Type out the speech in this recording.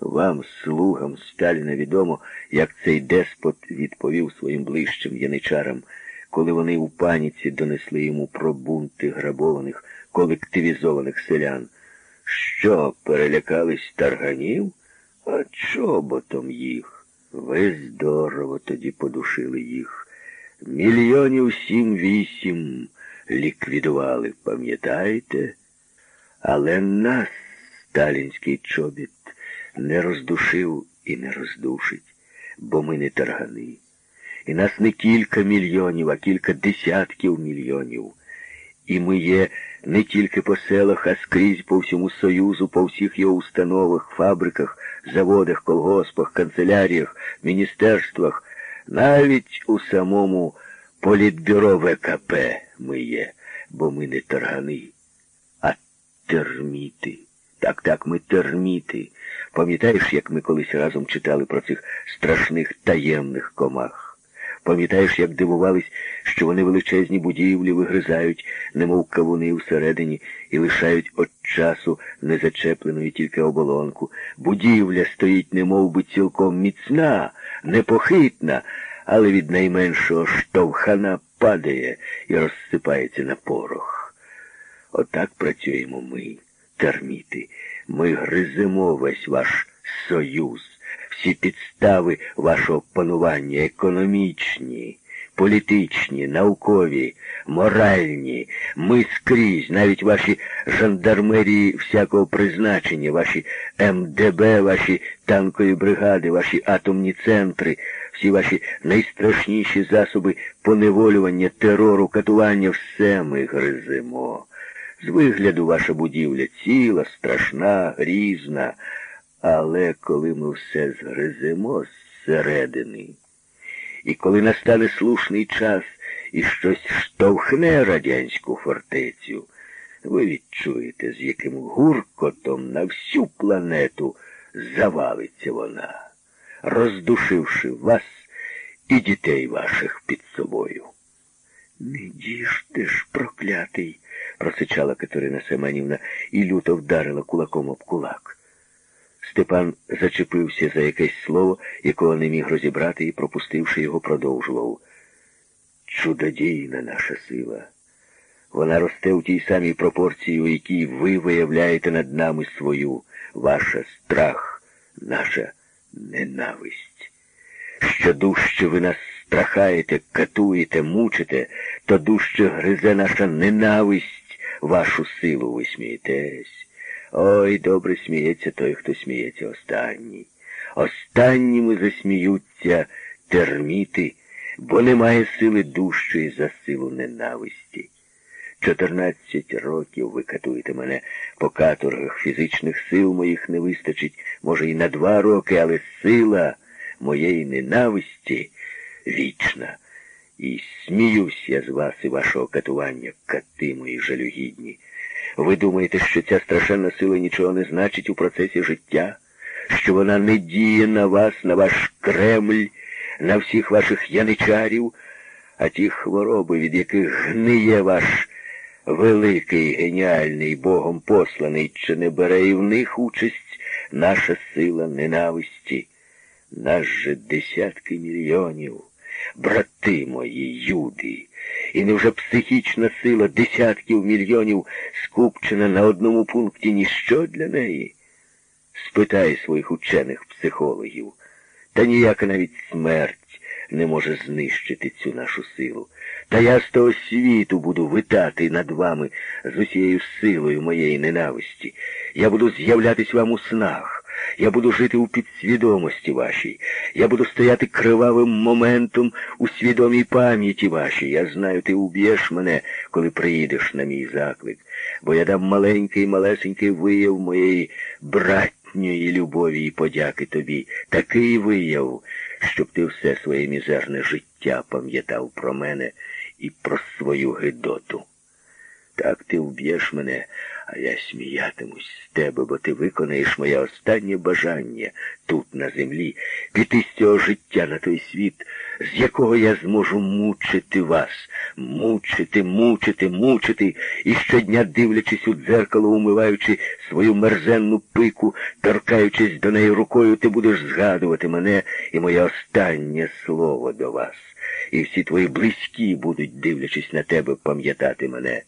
Вам, слугам Сталіна, відомо, як цей деспот відповів своїм ближчим яничарам, коли вони у паніці донесли йому про бунти грабованих, колективізованих селян. Що, перелякались тарганів? А чоботом їх? Ви здорово тоді подушили їх. Мільйонів сім-вісім ліквідували, пам'ятаєте? Але нас сталінський чобіт не роздушив і не роздушить, бо ми не таргани. І нас не кілька мільйонів, а кілька десятків мільйонів. І ми є не тільки по селах, а скрізь по всьому Союзу, по всіх його установах, фабриках, заводах, колгоспах, канцеляріях, міністерствах, навіть у самому політбюро ВКП ми є, бо ми не таргани, а терміти. Так, так, ми терміти. Пам'ятаєш, як ми колись разом читали про цих страшних таємних комах? Пам'ятаєш, як дивувались, що вони величезні будівлі вигризають, немов кавуни всередині, і лишають от часу незачепленою тільки оболонку. Будівля стоїть, немов би цілком міцна, непохитна, але від найменшого штовхана падає і розсипається на порох. Отак працюємо ми, терміти. Ми гриземо весь ваш союз всі підстави вашого панування економічні, політичні, наукові, моральні, ми скрізь, навіть ваші жандармерії всякого призначення, ваші МДБ, ваші танкові бригади, ваші атомні центри, всі ваші найстрашніші засоби поневолювання, терору, катування, все ми гриземо. З вигляду ваша будівля ціла, страшна, грізна. Але коли ми все згриземо зсередини, і коли настане слушний час і щось штовхне радянську фортецю, ви відчуєте, з яким гуркотом на всю планету завалиться вона, роздушивши вас і дітей ваших під собою. Не діжте ж, проклятий, просичала Катерина Семенівна і люто вдарила кулаком об кулак. Степан зачепився за якесь слово, якого не міг розібрати, і, пропустивши його, продовжував. Чудодійна наша сила. Вона росте у тій самій пропорції, у якій ви виявляєте над нами свою, ваша страх, наша ненависть. Що дужче ви нас страхаєте, катуєте, мучите, то дужче гризе наша ненависть, вашу силу ви смієтесь. Ой, добре сміється той, хто сміється останній. Останніми засміються терміти, бо немає сили дужчої за силу ненависті. Чотирнадцять років ви катуєте мене по каторгах фізичних сил моїх не вистачить, може, і на два роки, але сила моєї ненависті вічна. І сміюсь я з вас і вашого катування, кати мої жалюгідні. Ви думаєте, що ця страшенна сила нічого не значить у процесі життя, що вона не діє на вас, на ваш Кремль, на всіх ваших яничарів, а ті хвороби, від яких гниє ваш великий, геніальний Богом посланий, чи не бере і в них участь наша сила ненависті, нас же десятки мільйонів, брати мої, юди. І невже психічна сила десятків мільйонів скупчена на одному пункті ніщо для неї? Спитай своїх учених психологів. Та ніяка навіть смерть не може знищити цю нашу силу. Та я з того світу буду витати над вами з усією силою моєї ненависті. Я буду з'являтись вам у снах. Я буду жити у підсвідомості вашій. Я буду стояти кривавим моментом у свідомій пам'яті вашій. Я знаю, ти уб'єш мене, коли приїдеш на мій заклик, бо я дам маленький, малесенький вияв моєї братньої любові і подяки тобі. Такий вияв, щоб ти все своє мізерне життя пам'ятав про мене і про свою гидоту. Так ти вб'єш мене, А я сміятимусь з тебе, бо ти виконаєш моє останнє бажання тут, на землі, піти з цього життя на той світ, з якого я зможу мучити вас, мучити, мучити, мучити, і щодня, дивлячись у дзеркало, умиваючи свою мерзенну пику, торкаючись до неї рукою, ти будеш згадувати мене і моє останнє слово до вас. І всі твої близькі будуть, дивлячись на тебе, пам'ятати мене.